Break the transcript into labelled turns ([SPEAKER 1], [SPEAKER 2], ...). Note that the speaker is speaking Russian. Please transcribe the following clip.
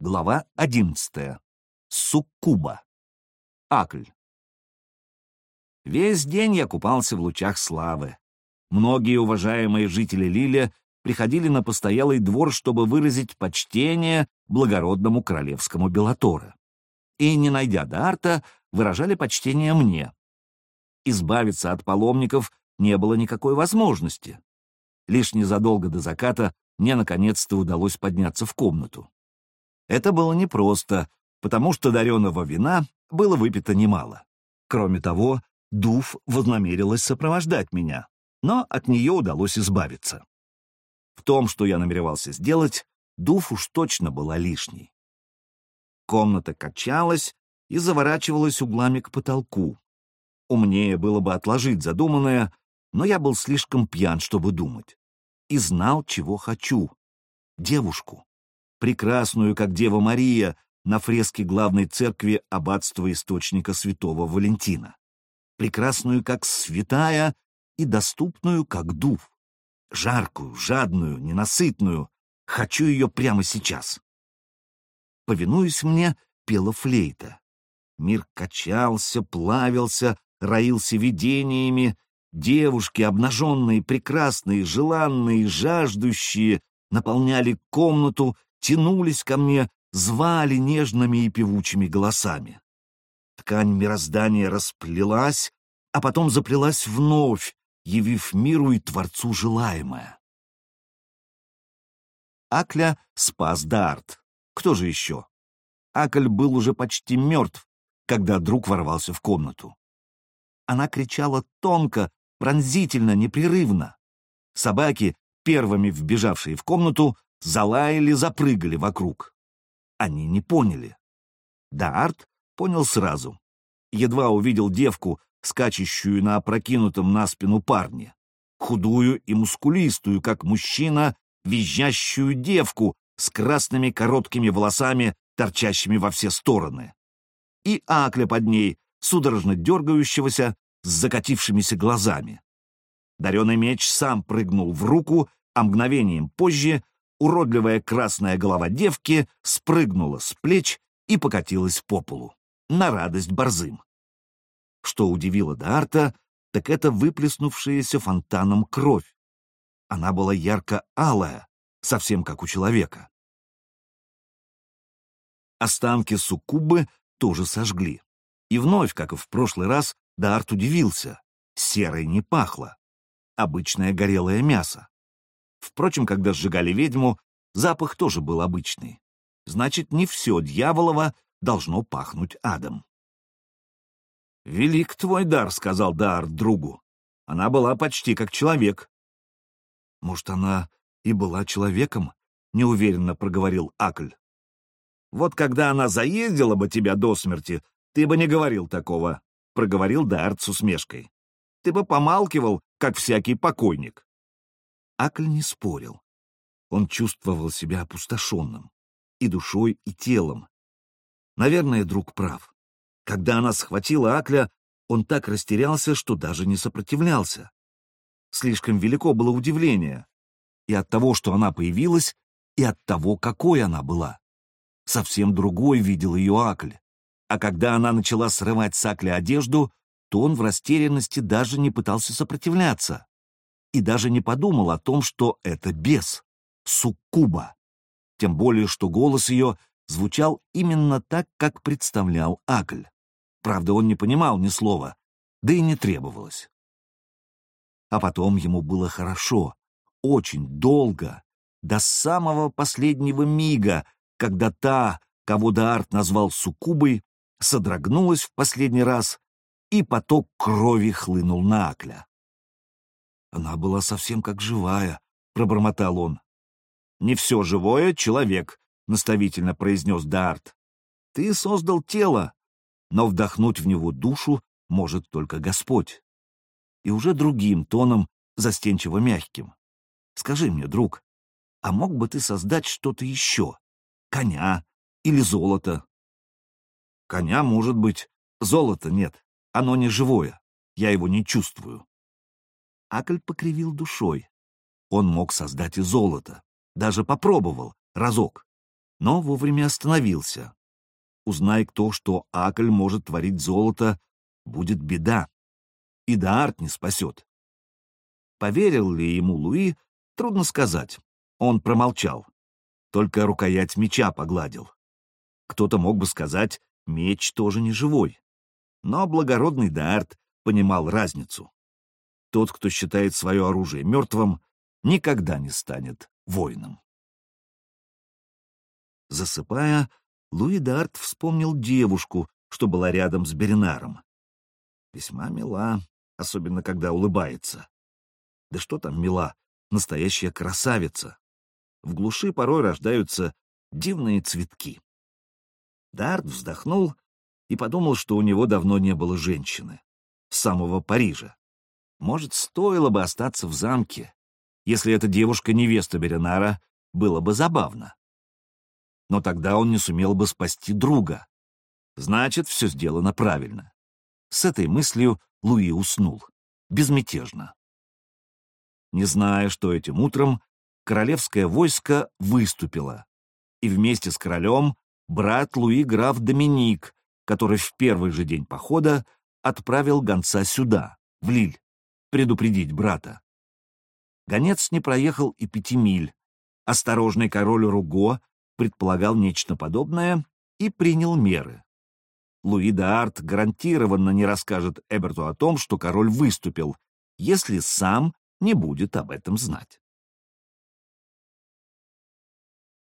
[SPEAKER 1] Глава одиннадцатая. Суккуба. Акль. Весь день я купался в лучах славы. Многие уважаемые жители Лиля приходили на постоялый двор, чтобы выразить почтение благородному королевскому Белатора. И, не найдя Дарта, выражали почтение мне. Избавиться от паломников не было никакой возможности. Лишь незадолго до заката мне наконец-то удалось подняться в комнату. Это было непросто, потому что дареного вина было выпито немало. Кроме того, Дуф вознамерилась сопровождать меня, но от нее удалось избавиться. В том, что я намеревался сделать, Дуф уж точно была лишней. Комната качалась и заворачивалась углами к потолку. Умнее было бы отложить задуманное, но я был слишком пьян, чтобы думать. И знал, чего хочу. Девушку прекрасную, как Дева Мария, на фреске главной церкви аббатства источника святого Валентина, прекрасную, как святая, и доступную, как дув, жаркую, жадную, ненасытную, хочу ее прямо сейчас. Повинуясь мне, пела флейта. Мир качался, плавился, роился видениями, девушки, обнаженные, прекрасные, желанные, жаждущие, наполняли комнату тянулись ко мне, звали нежными и певучими голосами. Ткань мироздания расплелась, а потом заплелась вновь, явив миру и Творцу желаемое. Акля спас Дарт. Кто же еще? Акль был уже почти мертв, когда друг ворвался в комнату. Она кричала тонко, пронзительно, непрерывно. Собаки, первыми вбежавшие в комнату, залаяли, запрыгали вокруг. Они не поняли. Даарт понял сразу. Едва увидел девку, скачущую на опрокинутом на спину парне, худую и мускулистую, как мужчина, визжащую девку с красными короткими волосами, торчащими во все стороны. И Акля под ней, судорожно дергающегося, с закатившимися глазами. Дареный меч сам прыгнул в руку, а мгновением позже уродливая красная голова девки спрыгнула с плеч и покатилась по полу, на радость борзым. Что удивило Д'Арта, так это выплеснувшаяся фонтаном кровь. Она была ярко-алая, совсем как у человека. Останки суккубы тоже сожгли. И вновь, как и в прошлый раз, Д'Арт удивился. Серой не пахло. Обычное горелое мясо. Впрочем, когда сжигали ведьму, запах тоже был обычный. Значит, не все дьяволово должно пахнуть адом. «Велик твой дар», — сказал Дар другу. «Она была почти как человек». «Может, она и была человеком?» — неуверенно проговорил Акль. «Вот когда она заездила бы тебя до смерти, ты бы не говорил такого», — проговорил Дарт с усмешкой. «Ты бы помалкивал, как всякий покойник». Акль не спорил. Он чувствовал себя опустошенным. И душой, и телом. Наверное, друг прав. Когда она схватила Акля, он так растерялся, что даже не сопротивлялся. Слишком велико было удивление. И от того, что она появилась, и от того, какой она была. Совсем другой видел ее Акль. А когда она начала срывать с Акля одежду, то он в растерянности даже не пытался сопротивляться и даже не подумал о том, что это бес, суккуба. Тем более, что голос ее звучал именно так, как представлял Акль. Правда, он не понимал ни слова, да и не требовалось. А потом ему было хорошо, очень долго, до самого последнего мига, когда та, кого Даарт назвал суккубой, содрогнулась в последний раз, и поток крови хлынул на Акля. Она была совсем как живая, — пробормотал он. — Не все живое — человек, — наставительно произнес Дарт. — Ты создал тело, но вдохнуть в него душу может только Господь. И уже другим тоном, застенчиво мягким. Скажи мне, друг, а мог бы ты создать что-то еще? Коня или золото? Коня, может быть, золота нет. Оно не живое. Я его не чувствую. Акль покривил душой. Он мог создать и золото. Даже попробовал, разок. но вовремя остановился. Узнай кто, что Акль может творить золото, будет беда. И Даарт не спасет. Поверил ли ему Луи, трудно сказать. Он промолчал. Только рукоять меча погладил. Кто-то мог бы сказать, меч тоже не живой. Но благородный Даарт понимал разницу. Тот, кто считает свое оружие мертвым, никогда не станет воином. Засыпая, Луи Д'Арт вспомнил девушку, что была рядом с Беринаром. Весьма мила, особенно когда улыбается. Да что там мила, настоящая красавица. В глуши порой рождаются дивные цветки. Дарт вздохнул и подумал, что у него давно не было женщины. С самого Парижа. Может, стоило бы остаться в замке. Если эта девушка невеста Беринара, было бы забавно. Но тогда он не сумел бы спасти друга. Значит, все сделано правильно. С этой мыслью Луи уснул. Безмятежно. Не зная, что этим утром, королевское войско выступило. И вместе с королем брат Луи граф Доминик, который в первый же день похода отправил гонца сюда, в Лиль, предупредить брата. Гонец не проехал и пяти миль. Осторожный король Руго предполагал нечто подобное и принял меры. Луи де Арт гарантированно не расскажет Эберту о том, что король выступил, если сам не будет об этом знать.